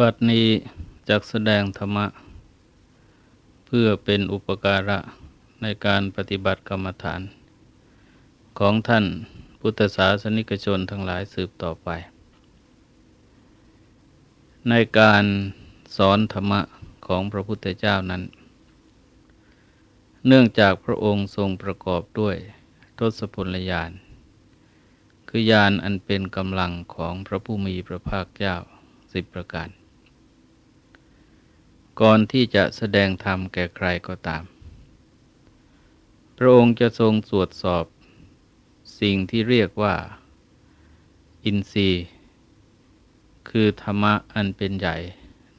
บัดนี้จักแสดงธรรมะ เพื่อเป็นอุปการะในการปฏิบัติกรรมฐาน ของท่านพุทธศาสนิกชนทั้งหลายสืบต่อไป ในการสอนธรรมะของพระพุทธเจ้านั้น เนื่องจากพระองค์ทรงประกอบด้วยทศพลยาน คือยานอันเป็นกำลังของพระผู้มีพระภาคเจ้าสิบประการ ก่อนที่จะแสดงธรรมแก่ใครก็ตาม พระองค์จะทรงตรวจสอบสิ่งที่เรียกว่า อินทรีย์ คือธรรมะอันเป็นใหญ่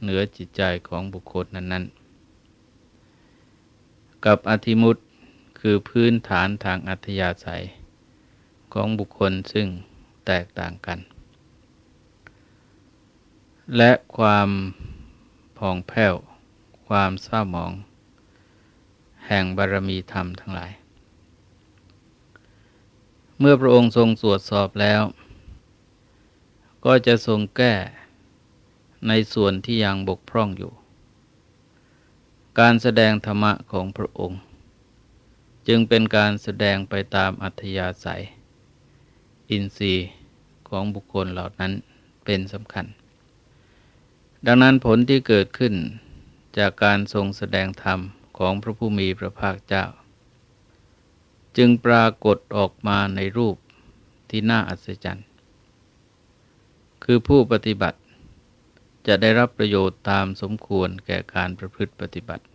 เหนือจิตใจของบุคคลนั้น ๆ กับอธิมุตคือพื้นฐานทางอัธยาศัย ของบุคคลซึ่งแตกต่างกัน และความผ่องแผ้ว ความเศร้าหมอง แห่งบารมีธรรมทั้งหลาย เมื่อพระองค์ทรงตรวจสอบแล้ว ก็จะทรงแก้ในส่วนที่ยังบกพร่องอยู่ การแสดงธรรมะของพระองค์ จึงเป็นการแสดงไปตามอัธยาศัย อินทรีย์ของบุคคลเหล่านั้นเป็นสำคัญ ดังนั้นผลที่เกิดขึ้น จากการทรงแสดงธรรมของพระผู้มีพระภาคเจ้า จึงปรากฏออกมาในรูปที่น่าอัศจรรย์ คือผู้ปฏิบัติจะได้รับประโยชน์ตามสมควรแก่การประพฤติปฏิบัติ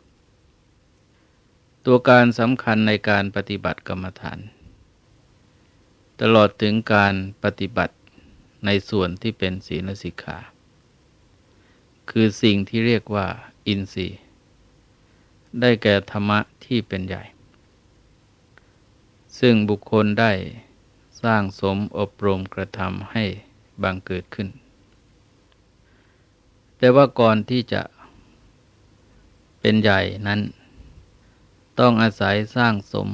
ตัวการสำคัญในการปฏิบัติกรรมฐาน ตลอดถึงการปฏิบัติในส่วนที่เป็นศีลสิกขา คือสิ่งที่เรียกว่า อินทรีย์ ได้แก่ธรรมะที่เป็นใหญ่ ซึ่งบุคคลได้สร้างสมอบรมกระทำให้บังเกิดขึ้น แต่ว่าก่อนที่จะเป็นใหญ่นั้น ต้องอาศัยสร้างสม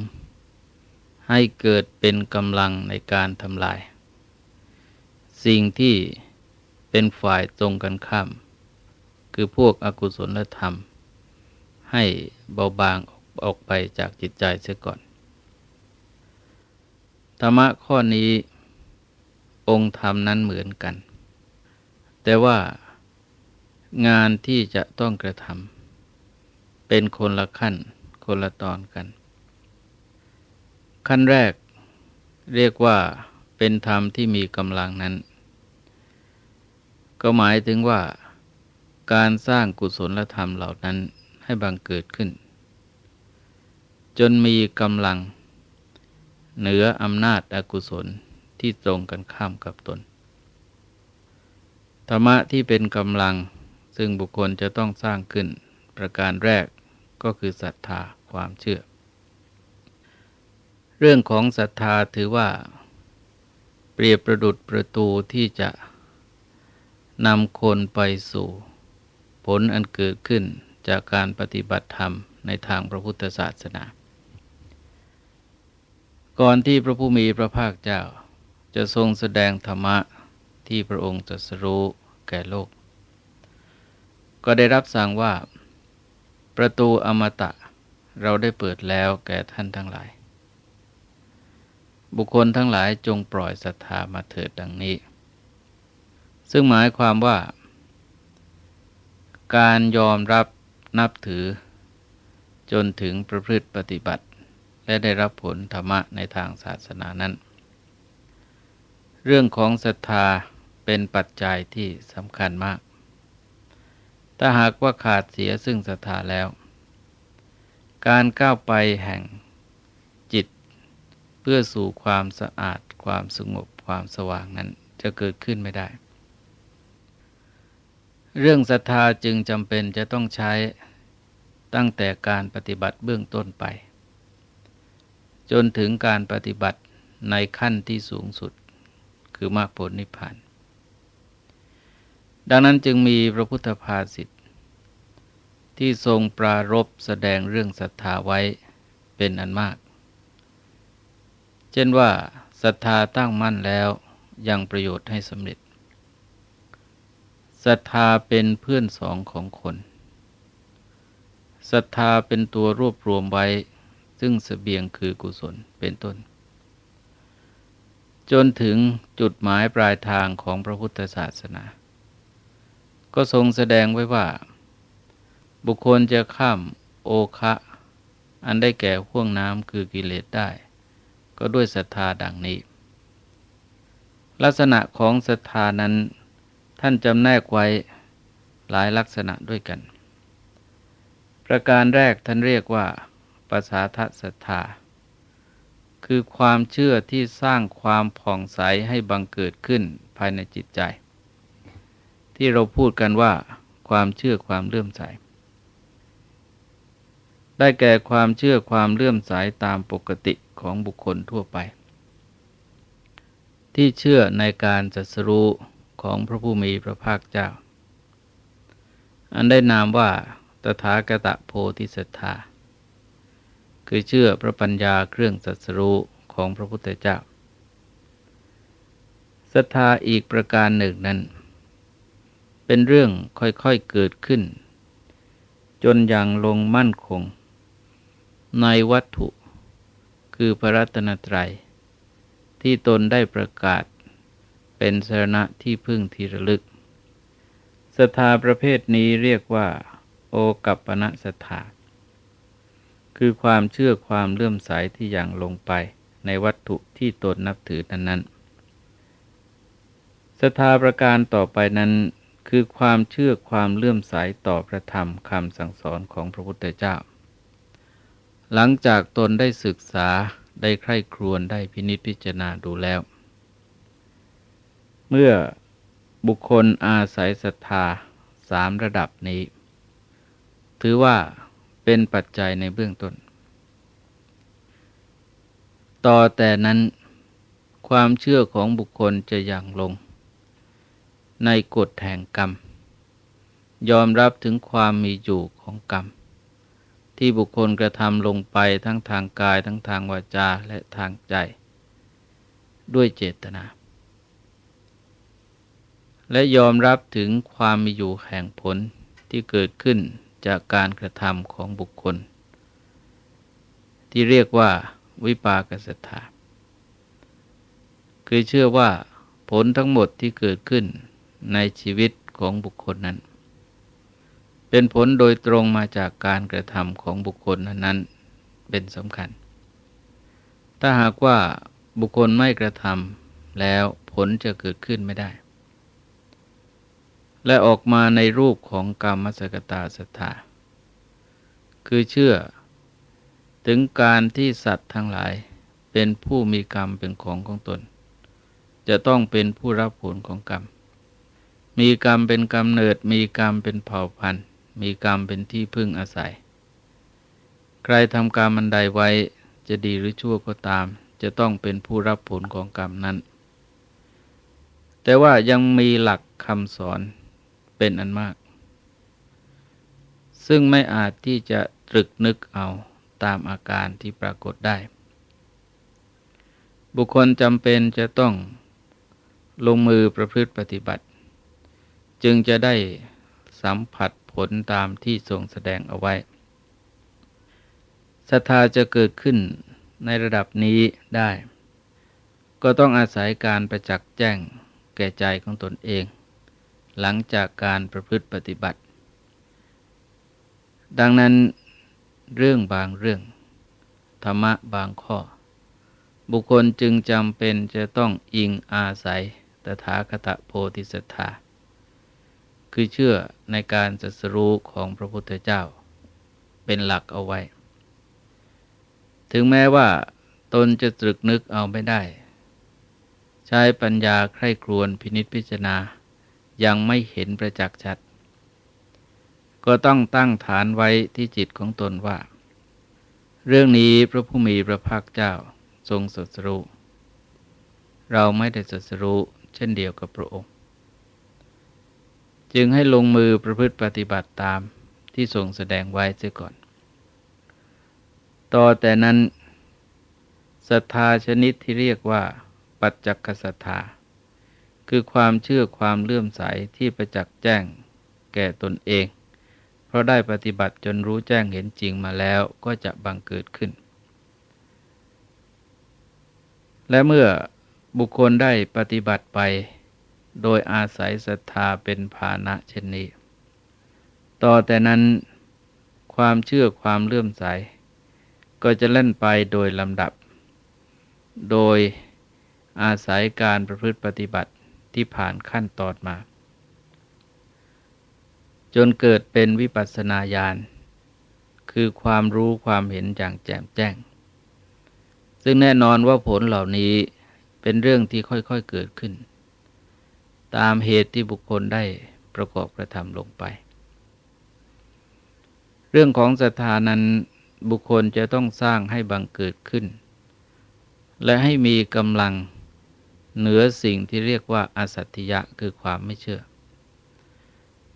ให้เกิดเป็นกำลังในการทำลาย สิ่งที่เป็นฝ่ายตรงกันข้าม คือพวกอกุศลธรรม ให้เบาบางออกไปจากจิตใจเสียก่อน ธรรมะข้อนี้องค์ธรรมนั้นเหมือนกัน แต่ว่างานที่จะต้องกระทำเป็นคนละขั้นคนละตอนกัน ขั้นแรกเรียกว่าเป็นธรรมที่มีกำลังนั้น ก็หมายถึงว่า การสร้างกุศลธรรมเหล่านั้นให้บังเกิดขึ้น จนมีกำลัง เหนืออำนาจอกุศลที่ตรงกันข้ามกับตน ธรรมะที่เป็นกำลังซึ่งบุคคลจะต้องสร้างขึ้น ประการแรกก็คือศรัทธาความเชื่อ เรื่องของศรัทธาถือว่า เปรียบประดุดประตูที่จะนำคนไปสู่ ผลอันเกิดขึ้นจากการปฏิบัติธรรมในทางพระพุทธศาสนา ก่อนที่พระผู้มีพระภาคเจ้า จะทรงแสดงธรรมะที่พระองค์จะสรู้แก่โลก ก็ได้รับสั่งว่า ประตูอมตะเราได้เปิดแล้วแก่ท่านทั้งหลาย บุคคลทั้งหลายจงปล่อยศรัทธามาเถิดดังนี้ ซึ่งหมายความว่า การยอมรับนับถือ จนถึงประพฤติปฏิบัติ และได้รับผลธรรมะในทางศาสนานั้น เรื่องของศรัทธาเป็นปัจจัยที่สำคัญมาก ถ้าหากว่าขาดเสียซึ่งศรัทธาแล้ว การก้าวไปแห่งจิต เพื่อสู่ความสะอาดความสงบความสว่างนั้นจะเกิดขึ้นไม่ได้ เรื่องศรัทธาจึงจำเป็นจะต้องใช้ตั้งแต่การปฏิบัติเบื้องต้นไป จนถึงการปฏิบัติในขั้นที่สูงสุด คือมรรคผลนิพพาน ดังนั้นจึงมีพระพุทธภาษิตที่ทรงปรารบแสดงเรื่องศรัทธาไว้เป็นอันมาก เช่นว่าศรัทธาตั้งมั่นแล้วยังประโยชน์ให้สำเร็จ ศรัทธาเป็นเพื่อนสองของคนศรัทธาเป็นตัวรวบรวมไว้ ซึ่งสเสบียงคือกุศลเป็นต้น จนถึงจุดหมายปลายทางของพระพุทธศาสนา ก็ทรงแสดงไว้ว่า บุคคลจะข้ามโอคะ อันได้แก่ห่วงน้ำคือกิเลสได้ ก็ด้วยศรัทธาดังนี้ ลักษณะของศรัทธานั้น ท่านจำแนกไว้หลายลักษณะด้วยกัน ประการแรกท่านเรียกว่าภาษาทัศรัทธา คือความเชื่อที่สร้างความผ่องใสให้บังเกิดขึ้นภายในจิตใจ ที่เราพูดกันว่าความเชื่อความเลื่อมใส ได้แก่ความเชื่อความเลื่อมใสตามปกติของบุคคลทั่วไป ที่เชื่อในการจัดสรู้ ของพระผู้มีพระภาคเจ้า อันได้นามว่าตถาคตโพธิสัตธา คือเชื่อพระปัญญาเครื่องสัสรู้ของพระพุทธเจ้าศรัทธาอีกประการหนึ่งนั้น เป็นเรื่องค่อยๆเกิดขึ้น จนอย่างลงมั่นคง ในวัตถุคือพระรัตนตรัย ที่ตนได้ประกาศ เป็นสรณะที่พึ่งที่ระลึกศรัทธาประเภทนี้เรียกว่า โอกัปปณะศรัทธาคือความเชื่อความเลื่อมใสที่อย่างลงไปในวัตถุที่ตนนับถือนั้นๆศรัทธาประการต่อไปนั้นคือความเชื่อความเลื่อมใสต่อพระธรรมคำสั่งสอนของพระพุทธเจ้า หลังจากตนได้ศึกษาได้ใคร่ครวญได้พินิจพิจารณาดูแล้ว เมื่อบุคคลอาศัยศรัทธาสามระดับนี้ ถือว่าเป็นปัจจัยในเบื้องต้น ต่อแต่นั้นความเชื่อของบุคคลจะอย่างลง ในกฎแห่งกรรม ยอมรับถึงความมีอยู่ของกรรม ที่บุคคลกระทำลงไปทั้งทางกายทั้งทางวาจาและทางใจ ด้วยเจตนา และยอมรับถึงความมีอยู่แห่งผลที่เกิดขึ้นจากการกระทำของบุคคล ที่เรียกว่าวิปากสัทธาคือเชื่อว่าผลทั้งหมดที่เกิดขึ้นในชีวิตของบุคคลนั้น เป็นผลโดยตรงมาจากการกระทำของบุคคลนั้นเป็นสำคัญ ถ้าหากว่าบุคคลไม่กระทำแล้วผลจะเกิดขึ้นไม่ได้ และออกมาในรูปของกรรมสกตาศรัทธา คือเชื่อ ถึงการที่สัตว์ทั้งหลายเป็นผู้มีกรรมเป็นของของตน จะต้องเป็นผู้รับผลของกรรม มีกรรมเป็นกรรมเนิด มีกรรมเป็นเผ่าพันธุ์ มีกรรมเป็นที่พึ่งอาศัย ใครทำกรรมมันใดไว้จะดีหรือชั่วก็ตาม จะต้องเป็นผู้รับผลของกรรมนั้น แต่ว่ายังมีหลักคำสอน เป็นอันมาก ซึ่งไม่อาจที่จะตรึกนึกเอาตามอาการที่ปรากฏได้ บุคคลจำเป็นจะต้องลงมือประพฤติปฏิบัติ จึงจะได้สัมผัสผลตามที่ทรงแสดงเอาไว้ศรัทธาจะเกิดขึ้นในระดับนี้ได้ ก็ต้องอาศัยการประจักษ์แจ้งแก่ใจของตนเอง หลังจากการประพฤติปฏิบัติ ดังนั้นเรื่องบางเรื่อง ธรรมะบางข้อ บุคคลจึงจำเป็นจะต้องอิงอาศัยตถาคตโพธิสัตธาคือเชื่อในการจัสรู้ของพระพุทธเจ้า เป็นหลักเอาไว้ ถึงแม้ว่าตนจะตรึกนึกเอาไม่ได้ ใช้ปัญญาใคร่ครวญพินิจพิจารณา ยังไม่เห็นประจักษ์ชัด ก็ต้องตั้งฐานไว้ที่จิตของตนว่า เรื่องนี้พระผู้มีพระภาคเจ้าทรงสัสรู้ เราไม่ได้สัสรู้เช่นเดียวกับพระองค์ จึงให้ลงมือประพฤติปฏิบัติตามที่ทรงแสดงไว้เสียก่อน ต่อแต่นั้นศรัทธาชนิดที่เรียกว่า ปัจจักศรัทธา คือความเชื่อความเลื่อมใสที่ประจักษ์แจ้งแก่ตนเอง เพราะได้ปฏิบัติจนรู้แจ้งเห็นจริงมาแล้วก็จะบังเกิดขึ้น และเมื่อบุคคลได้ปฏิบัติไป โดยอาศัยศรัทธาเป็นภาณะเช่นนี้ ต่อแต่นั้นความเชื่อความเลื่อมใส ก็จะเล่นไปโดยลำดับ โดยอาศัยการประพฤติปฏิบัติ ที่ผ่านขั้นตอนมา จนเกิดเป็นวิปัสสนาญาณคือความรู้ความเห็นอย่างแจ่มแจ้ง ซึ่งแน่นอนว่าผลเหล่านี้เป็นเรื่องที่ค่อยๆเกิดขึ้น ตามเหตุที่บุคคลได้ประกอบกระทำลงไป เรื่องของศรัทธานั้นบุคคลจะต้องสร้างให้บังเกิดขึ้น และให้มีกำลัง เหนือสิ่งที่เรียกว่าอสัตยะคือความไม่เชื่อ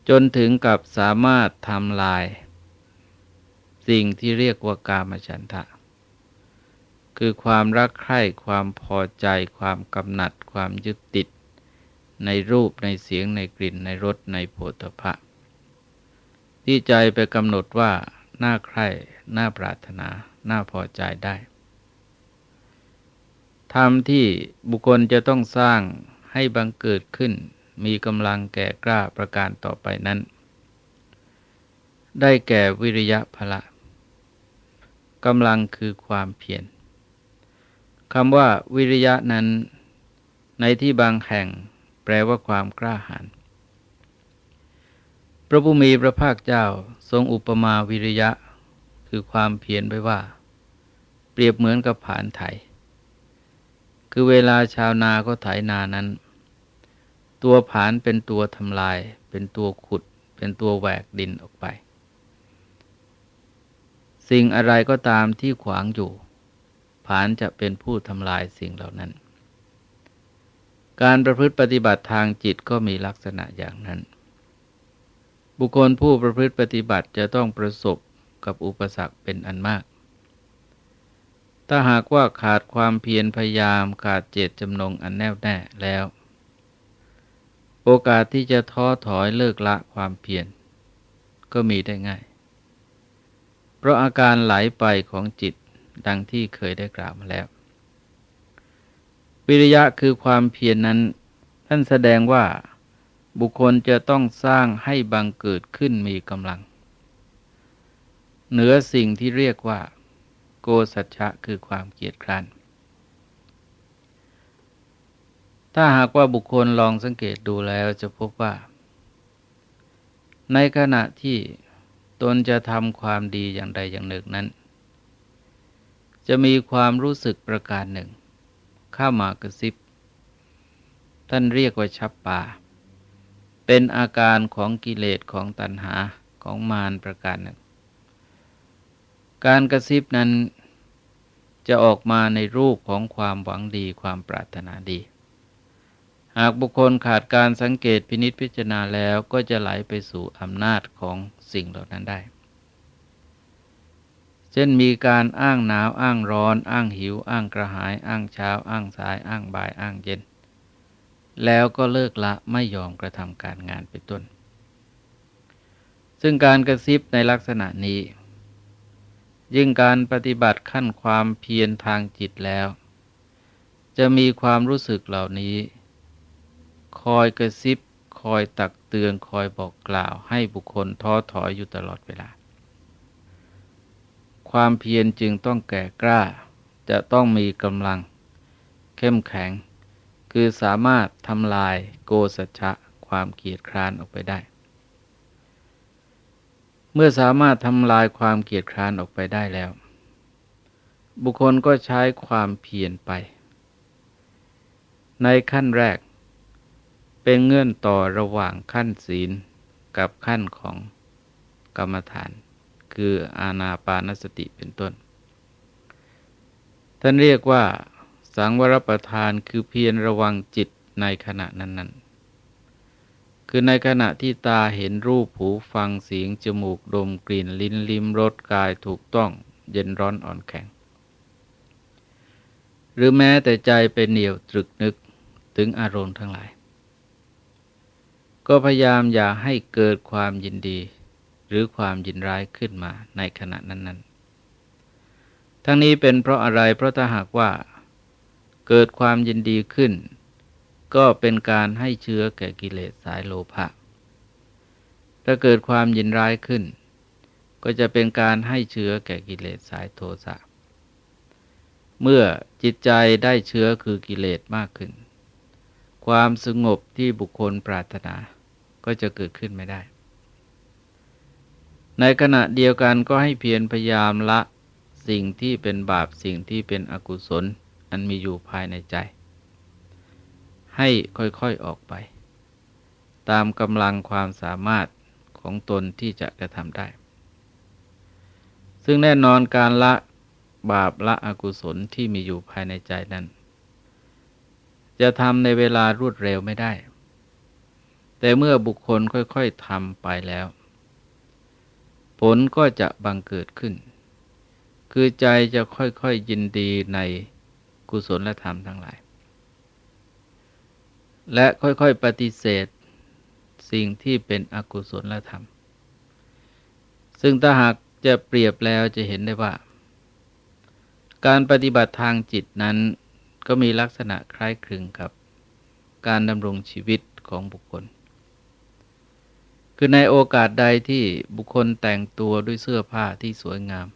จนถึงกับสามารถทำลาย สิ่งที่เรียกว่ากามฉันทะ คือความรักใคร่ความพอใจ ความกำหนัด ความยึดติด ในรูปในเสียงในกลิ่นในรสในโผฏฐะที่ใจไปกำหนดว่าน่าใคร่น่าปรารถนา น่าพอใจได้ ธรรมที่บุคคลจะต้องสร้างให้บังเกิดขึ้น มีกำลังแก่กล้าประการต่อไปนั้น ได้แก่วิริยะพละกำลังคือความเพียรคำว่าวิริยะนั้น ในที่บางแห่งแปลว่าความกล้าหาญพระผู้มีพระภาคเจ้าทรงอุปมาวิริยะ คือความเพียรไว้ว่า เปรียบเหมือนกับผานไถ คือเวลาชาวนาก็ไถนานั้น ตัวผานเป็นตัวทำลาย เป็นตัวขุด เป็นตัวแหวกดินออกไป สิ่งอะไรก็ตามที่ขวางอยู่ ผานจะเป็นผู้ทำลายสิ่งเหล่านั้น การประพฤติปฏิบัติทางจิตก็มีลักษณะอย่างนั้น บุคคลผู้ประพฤติปฏิบัติจะต้องประสบกับอุปสรรคเป็นอันมาก ถ้าหากว่าขาดความเพียรพยายามขาดเจตจำนงอันแน่วแน่แล้ว โอกาสที่จะท้อถอยเลิกละความเพียรก็มีได้ง่าย เพราะอาการไหลไปของจิตดังที่เคยได้กล่าวมาแล้ว วิริยะคือความเพียรนนั้น ท่านแสดงว่าบุคคลจะต้องสร้างให้บังเกิดขึ้นมีกำลัง เหนือสิ่งที่เรียกว่า โกสัจฉะคือความเกียดคร้านถ้าหากว่าบุคคลลองสังเกตดูแล้วจะพบว่า ในขณะที่ตนจะทำความดีอย่างใดอย่างหนึ่งนั้น จะมีความรู้สึกประการหนึ่งข้ามากระซิบ ท่านเรียกว่าชับป่า เป็นอาการของกิเลสของตัณหาของมารประการหนึ่ง การกระซิบนั้นจะออกมาในรูปของความหวังดีความปรารถนาดี หากบุคคลขาดการสังเกตพินิษพิจารณาแล้วก็จะไหลไปสู่อำนาจของสิ่งเหล่านั้นได้ เช่นมีการอ้างหนาวอ้างร้อน อ้างหิว อ้างกระหาย อ้างเช้า อ้างสาย อ้างบ่าย อ้างเย็น แล้วก็เลิกละไม่ยอมกระทำการงานไปต้น ซึ่งการกระซิบในลักษณะนี้ ยิ่งการปฏิบัติขั้นความเพียรทางจิตแล้ว จะมีความรู้สึกเหล่านี้ คอยกระซิบ คอยตักเตือนคอยบอกกล่าวให้บุคคลท้อถอยอยู่ตลอดเวลา ความเพียรจึงต้องแก่กล้า จะต้องมีกำลัง เข้มแข็ง คือสามารถทำลายโกสัจฉะความเกียดคร้านออกไปได้ เมื่อสามารถทำลายความเกียดคร้านออกไปได้แล้ว บุคคลก็ใช้ความเพียรไป ในขั้นแรก เป็นเงื่อนต่อระหว่างขั้นศีลกับขั้นของกรรมฐาน คืออาณาปานสติเป็นต้น ท่านเรียกว่าสังวรประทานคือเพียรระวังจิตในขณะนั้นๆ คือในขณะที่ตาเห็นรูปหูฟังเสียงจมูกดมกลิ่นลิ้นลิ้มรสกายถูกต้องเย็นร้อนอ่อนแข็ง หรือแม้แต่ใจเป็นเหนียวตรึกนึกถึงอารมณ์ทั้งหลาย ก็พยายามอย่าให้เกิดความยินดี หรือความยินร้ายขึ้นมาในขณะนั้น ๆ ทั้งนี้เป็นเพราะอะไรเพราะถ้าหากว่า เกิดความยินดีขึ้น ก็เป็นการให้เชื้อแก่กิเลสสายโลภะถ้าเกิดความยินร้ายขึ้น ก็จะเป็นการให้เชื้อแก่กิเลสสายโทสะเมื่อจิตใจได้เชื้อคือกิเลสมากขึ้น ความสงบที่บุคคลปรารถนาก็จะเกิดขึ้นไม่ได้ ในขณะเดียวกันก็ให้เพียรพยายามละสิ่งที่เป็นบาปสิ่งที่เป็นอกุศล อันมีอยู่ภายในใจ ให้ค่อยๆออกไป ตามกำลังความสามารถของตนที่จะกระทำได้ ซึ่งแน่นอนการละบาปละอกุศลที่มีอยู่ภายในใจนั้น จะทำในเวลารวดเร็วไม่ได้ แต่เมื่อบุคคลค่อยๆทำไปแล้ว ผลก็จะบังเกิดขึ้น คือใจจะค่อยๆยินดีในกุศลและธรรมทั้งหลาย และค่อยๆปฏิเสธสิ่งที่เป็นอกุศลและธรรม ซึ่งถ้าหากจะเปรียบแล้วจะเห็นได้ว่า การปฏิบัติทางจิตนั้นก็มีลักษณะคล้ายคลึงกับการดำรงชีวิตของบุคคล คือในโอกาสใดที่บุคคลแต่งตัวด้วยเสื้อผ้าที่สวยงาม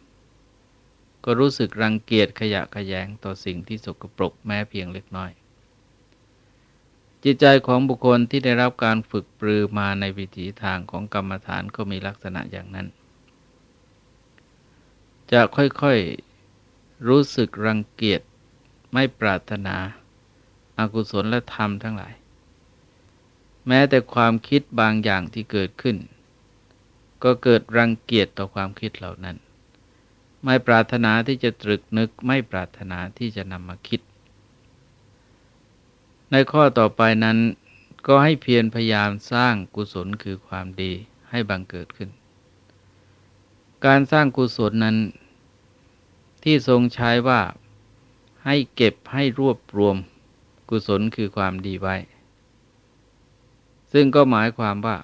ก็รู้สึกรังเกียจขยะขยงต่อสิ่งที่สกปรกแม้เพียงเล็กน้อย จิตใจของบุคคลที่ได้รับการฝึกปรือมาในวิถีทางของกรรมฐานก็มีลักษณะอย่างนั้น จะค่อยๆรู้สึกรังเกียจไม่ปรารถนาอากุศลและธรรมทั้งหลาย แม้แต่ความคิดบางอย่างที่เกิดขึ้น ก็เกิดรังเกียจต่อความคิดเหล่านั้น ไม่ปรารถนาที่จะตรึกนึกไม่ปรารถนาที่จะนำมาคิด ในข้อต่อไปนั้นก็ให้เพียรพยายามสร้างกุศลคือความดีให้บังเกิดขึ้น การสร้างกุศลนั้น ที่ทรงใช้ว่าให้เก็บให้รวบรวมกุศลคือความดีไว้ ซึ่งก็หมายความว่า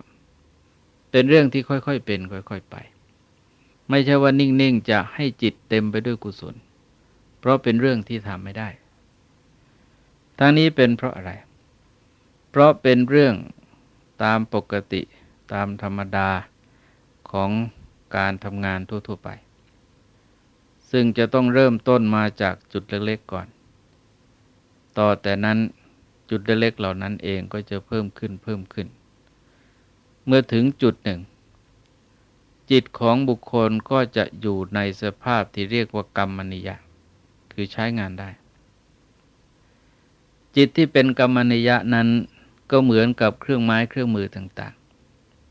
เป็นเรื่องที่ค่อยๆเป็น ค่อยๆไป ไม่ใช่ว่านิ่งๆจะให้จิตเต็มไปด้วยกุศล เพราะเป็นเรื่องที่ทำไม่ได้ ทั้งนี้เป็นเพราะอะไร เพราะเป็นเรื่องตามปกติตามธรรมดาของการทำงานทั่ว ๆ ไป ซึ่งจะต้องเริ่มต้นมาจากจุดเล็ก ๆ ก่อน ต่อแต่นั้นจุดเล็กๆเหล่านั้นเองก็จะเพิ่มขึ้นเพิ่มขึ้น เมื่อถึงจุดหนึ่ง จิตของบุคคลก็จะอยู่ในสภาพที่เรียกว่ากรรมนิยะ คือใช้งานได้ จิตที่เป็นกรรมนิยะนั้นก็เหมือนกับเครื่องไม้เครื่องมือต่าง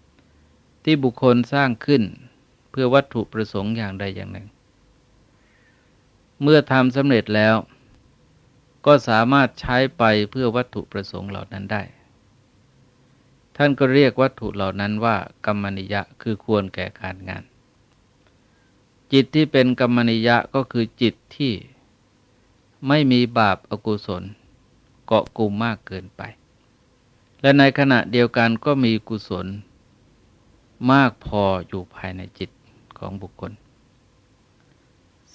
ๆ ที่บุคคลสร้างขึ้นเพื่อวัตถุประสงค์อย่างใดอย่างหนึ่ง เมื่อทำสำเร็จแล้ว ก็สามารถใช้ไปเพื่อวัตถุประสงค์เหล่านั้นได้ ท่านก็เรียกวัตถุเหล่านั้นว่ากรรมนิยะคือควรแก่การงาน จิตที่เป็นกรรมนิยะก็คือจิตที่ไม่มีบาปอากุศล เกาะกลุ่มมากเกินไป และในขณะเดียวกันก็มีกุศลมากพออยู่ภายในจิตของบุคคล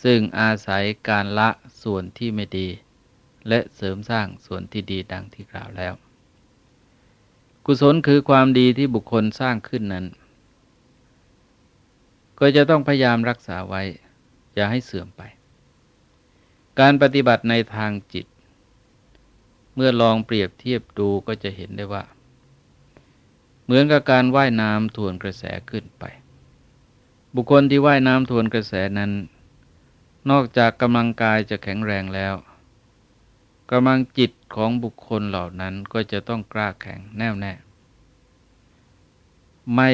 ซึ่งอาศัยการละส่วนที่ไม่ดี และเสริมสร้างส่วนที่ดีดังที่กล่าวแล้ว กุศลคือความดีที่บุคคลสร้างขึ้นนั้น ก็จะต้องพยายามรักษาไว้ อย่าให้เสื่อมไป การปฏิบัติในทางจิต เมื่อลองเปรียบเทียบดูก็จะเห็นได้ว่า เหมือนกับการว่ายน้ำทวนกระแสขึ้นไป บุคคลที่ว่ายน้ำทวนกระแสนั้น นอกจากกำลังกายจะแข็งแรงแล้วกำลังจิตของบุคคลเหล่านั้นก็จะต้องกล้าแข็งแน่วแน่ ไม่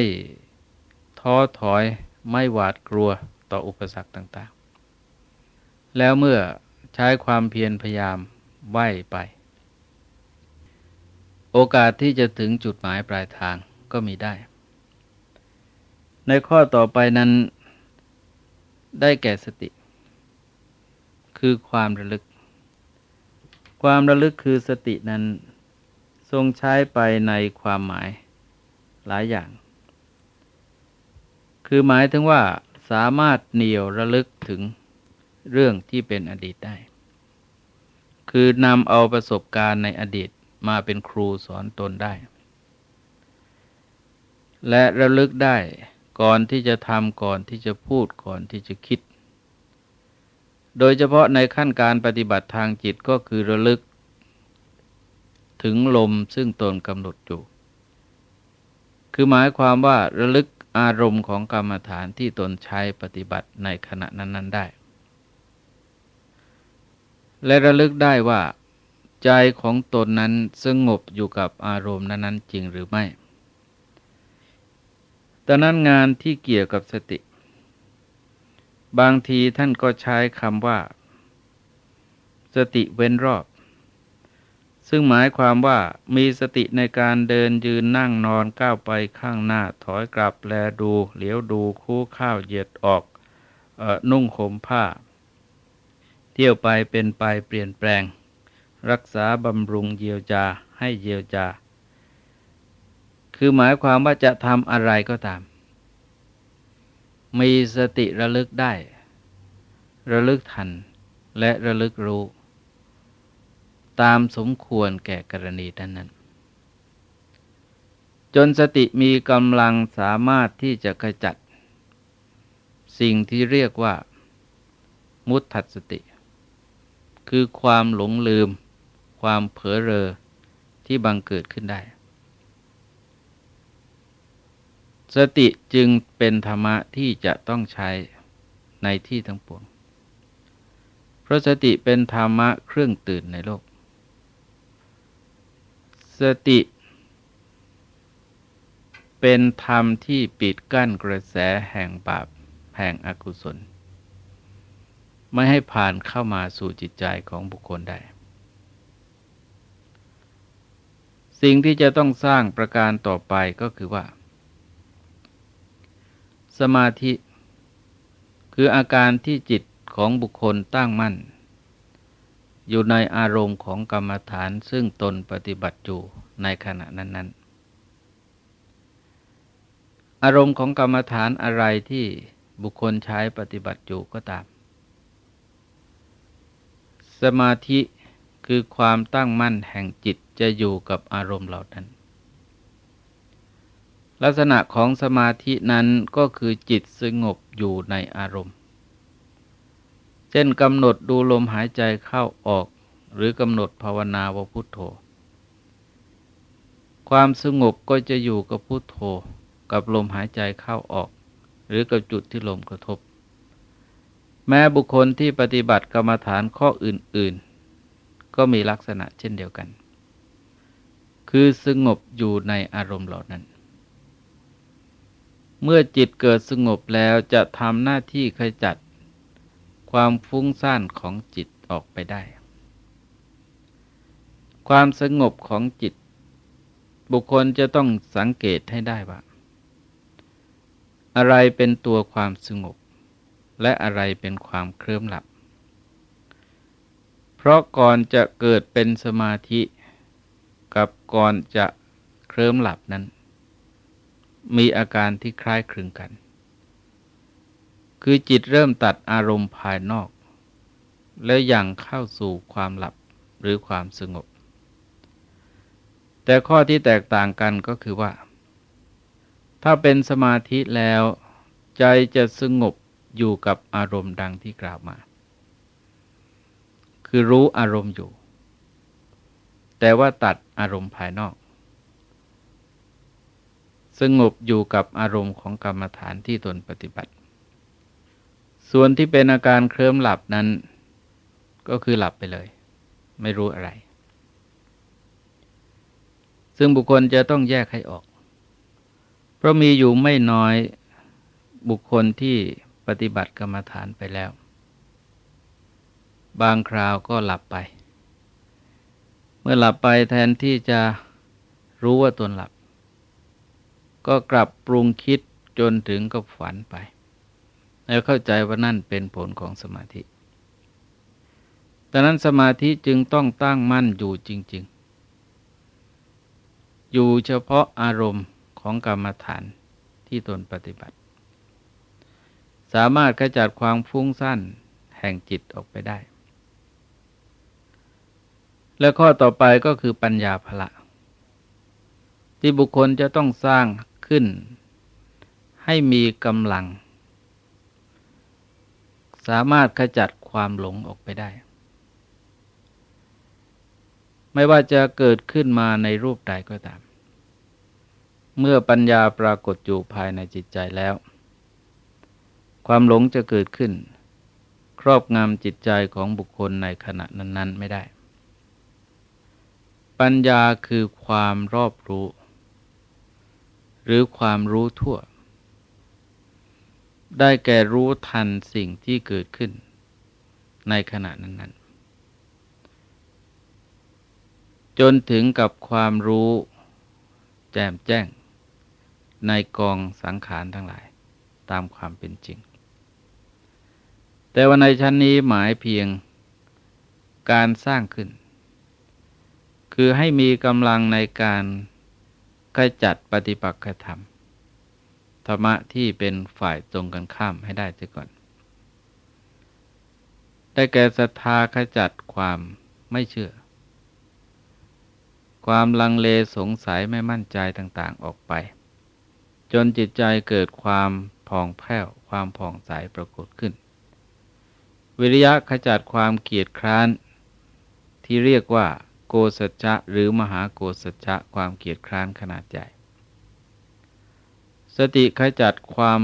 ท้อถอยไม่หวาดกลัวต่ออุปสรรคต่างๆ แล้วเมื่อใช้ความเพียรพยายามไหวไป โอกาสที่จะถึงจุดหมายปลายทางก็มีได้ ในข้อต่อไปนั้นได้แก่สติ คือความระลึก ความระลึกคือสตินั้น ทรงใช้ไปในความหมายหลายอย่าง คือหมายถึงว่าสามารถเหนียวระลึกถึงเรื่องที่เป็นอดีตได้ คือนำเอาประสบการณ์ในอดีต มาเป็นครูสอนตนได้ และระลึกได้ก่อนที่จะทำก่อนที่จะพูดก่อนที่จะคิด โดยเฉพาะในขั้นการปฏิบัติทางจิตก็คือระลึก ถึงลมซึ่งตนกำหนดอยู่ คือหมายความว่าระลึกอารมณ์ของกรรมฐานที่ตนใช้ปฏิบัติในขณะนั้น ๆ ได้ และระลึกได้ว่า ใจของตนนั้นสงบอยู่กับอารมณ์นั้นๆจริงหรือไม่ดังนั้นงานที่เกี่ยวกับสติ บางทีท่านก็ใช้คำว่า สติเว้นรอบ ซึ่งหมายความว่ามีสติในการเดินยืนนั่งนอนก้าวไปข้างหน้าถอยกลับแลดูเหลียวดูคู่ข้าวเหยียดออกออนุ่งห่มผ้า เที่ยวไปเป็นไปเปลี่ยนแปลง รักษาบำรุงเยียวยาให้เยียวยา คือหมายความว่าจะทำอะไรก็ตาม มีสติระลึกได้ ระลึกทันและระลึกรู้ ตามสมควรแก่กรณีนั้นนั้น จนสติมีกำลังสามารถที่จะขจัด สิ่งที่เรียกว่า มุตถัดสติ คือความหลงลืม ความเผลอเรอที่บังเกิดขึ้นได้ สติจึงเป็นธรรมะที่จะต้องใช้ในที่ทั้งปวง เพราะสติเป็นธรรมะเครื่องตื่นในโลก สติ เป็นธรรมที่ปิดกั้นกระแสแห่งบาปแห่งอกุศล ไม่ให้ผ่านเข้ามาสู่จิตใจของบุคคลได้ สิ่งที่จะต้องสร้างประการต่อไปก็คือว่า สมาธิ คืออาการที่จิตของบุคคลตั้งมั่น อยู่ในอารมณ์ของกรรมฐานซึ่งตนปฏิบัติอยู่ในขณะนั้น ๆอารมณ์ของกรรมฐานอะไรที่บุคคลใช้ปฏิบัติอยู่ก็ตาม สมาธิคือความตั้งมั่นแห่งจิต จะอยู่กับอารมณ์เหล่านั้น ลักษณะของสมาธินั้นก็คือจิตสงบอยู่ในอารมณ์ เช่นกำหนดดูลมหายใจเข้าออก หรือกำหนดภาวนาวพุทโธ ความสงบก็จะอยู่กับพุทโธ กับลมหายใจเข้าออก หรือกับจุดที่ลมกระทบ แม้บุคคลที่ปฏิบัติกรรมฐานข้ออื่น ๆ ก็มีลักษณะเช่นเดียวกัน คือสงบอยู่ในอารมณ์เหล่านั้น เมื่อจิตเกิดสงบแล้วจะทำหน้าที่ขจัด ความฟุ้งซ่านของจิตออกไปได้ ความสงบของจิต บุคคลจะต้องสังเกตให้ได้ว่า อะไรเป็นตัวความสงบ และอะไรเป็นความเคลิ้มหลับ เพราะก่อนจะเกิดเป็นสมาธิ ก่อนจะเคลิ้มหลับนั้น มีอาการที่คล้ายคลึงกัน คือจิตเริ่มตัดอารมณ์ภายนอก แล้วยังเข้าสู่ความหลับหรือความสงบ แต่ข้อที่แตกต่างกันก็คือว่า ถ้าเป็นสมาธิแล้วใจจะสงบอยู่กับอารมณ์ดังที่กล่าวมา คือรู้อารมณ์อยู่ แต่ว่าตัดอารมณ์ภายนอก สงบอยู่กับอารมณ์ของกรรมฐานที่ตนปฏิบัติ ส่วนที่เป็นอาการเคลิ้มหลับนั้น ก็คือหลับไปเลย ไม่รู้อะไร ซึ่งบุคคลจะต้องแยกให้ออก เพราะมีอยู่ไม่น้อยบุคคลที่ปฏิบัติกรรมฐานไปแล้ว บางคราวก็หลับไป มื่อหลับไปแทนที่จะรู้ว่าตนหลับ ก็กลับปรุงคิดจนถึงกับฝันไป แล้วเข้าใจว่านั่นเป็นผลของสมาธิดังนั้นสมาธิจึงต้องตั้งมั่นอยู่จริง ๆ อยู่เฉพาะอารมณ์ของกรรมฐานที่ตนปฏิบัติ สามารถขจัดความฟุ้งซ่านแห่งจิตออกไปได้ และข้อต่อไปก็คือปัญญาพละ ที่บุคคลจะต้องสร้างขึ้น ให้มีกำลัง สามารถขจัดความหลงออกไปได้ ไม่ว่าจะเกิดขึ้นมาในรูปใดก็ตาม เมื่อปัญญาปรากฏอยู่ภายในจิตใจแล้ว ความหลงจะเกิดขึ้น ครอบงำจิตใจของบุคคลในขณะนั้น ๆ ไม่ได้ ปัญญาคือความรอบรู้ หรือความรู้ทั่ว ได้แก่รู้ทันสิ่งที่เกิดขึ้น ในขณะนั้น ๆ จนถึงกับความรู้แจ่มแจ้ง ในกองสังขารทั้งหลายตามความเป็นจริง แต่ว่าในชั้นนี้หมายเพียงการสร้างขึ้น คือให้มีกำลังในการขจัดปฏิปักษ์ธรรม ธรรมะที่เป็นฝ่ายตรงกันข้ามให้ได้เสียก่อน ได้แก่ศรัทธาขจัดความไม่เชื่อ ความลังเลสงสัยไม่มั่นใจต่างๆออกไป จนจิตใจเกิดความผ่องแผ้วความผ่องใสปรากฏขึ้น วิริยะขจัดความเกียดคร้านที่เรียกว่า กสัจจะหรือมหาโกสัจจะความเกียดคร้านขนาดใหญ่ สติขจัดความ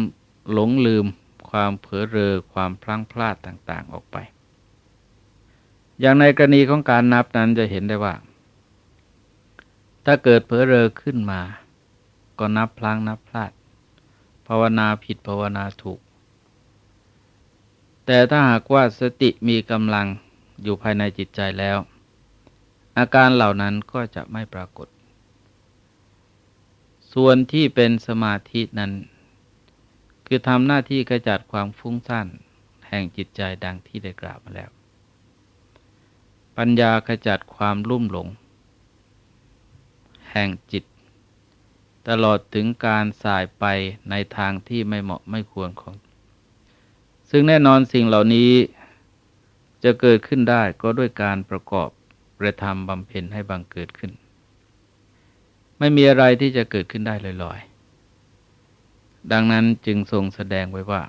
หลงลืม ความเผลอเรอความพลั้งพลาดต่างๆออกไป อย่างในกรณีของการนับนั้นจะเห็นได้ว่า ถ้าเกิดเผลอเรอขึ้นมา ก็นับพลังนับพลาด ภาวนาผิดภาวนาถูก แต่ถ้าหากว่าสติมีกำลังอยู่ภายในจิตใจแล้ว อาการเหล่านั้นก็จะไม่ปรากฏ ส่วนที่เป็นสมาธินั้น คือทำหน้าที่กระจัดความฟุ้งซ่านแห่งจิตใจดังที่ได้กล่าวมาแล้ว ปัญญาขจัดความลุ่มหลง แห่งจิต ตลอดถึงการสายไปในทางที่ไม่เหมาะไม่ควรของ ซึ่งแน่นอนสิ่งเหล่านี้จะเกิดขึ้นได้ก็ด้วยการประกอบ ระทำบำเพ็ญให้บังเกิดขึ้น ไม่มีอะไรที่จะเกิดขึ้นได้ลอยๆ ดังนั้นจึงทรงแสดงไว้ว่า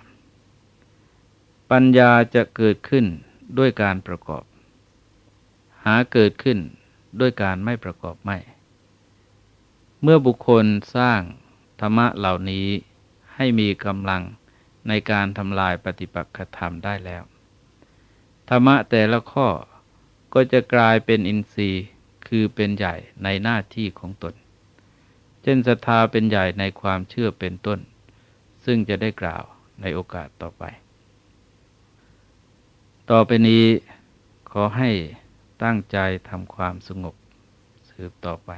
ปัญญาจะเกิดขึ้นด้วยการประกอบ หาเกิดขึ้นด้วยการไม่ประกอบไม่ เมื่อบุคคลสร้างธรรมะเหล่านี้ให้มีกำลังในการทำลายปฏิปักษ์ธรรมได้แล้ว ธรรมะแต่ละข้อ ก็จะกลายเป็นอินทรีย์คือเป็นใหญ่ในหน้าที่ของตน เช่นศรัทธาเป็นใหญ่ในความเชื่อเป็นต้น ซึ่งจะได้กล่าวในโอกาสต่อไป ต่อไปนี้ขอให้ตั้งใจทำความสงบสืบต่อไป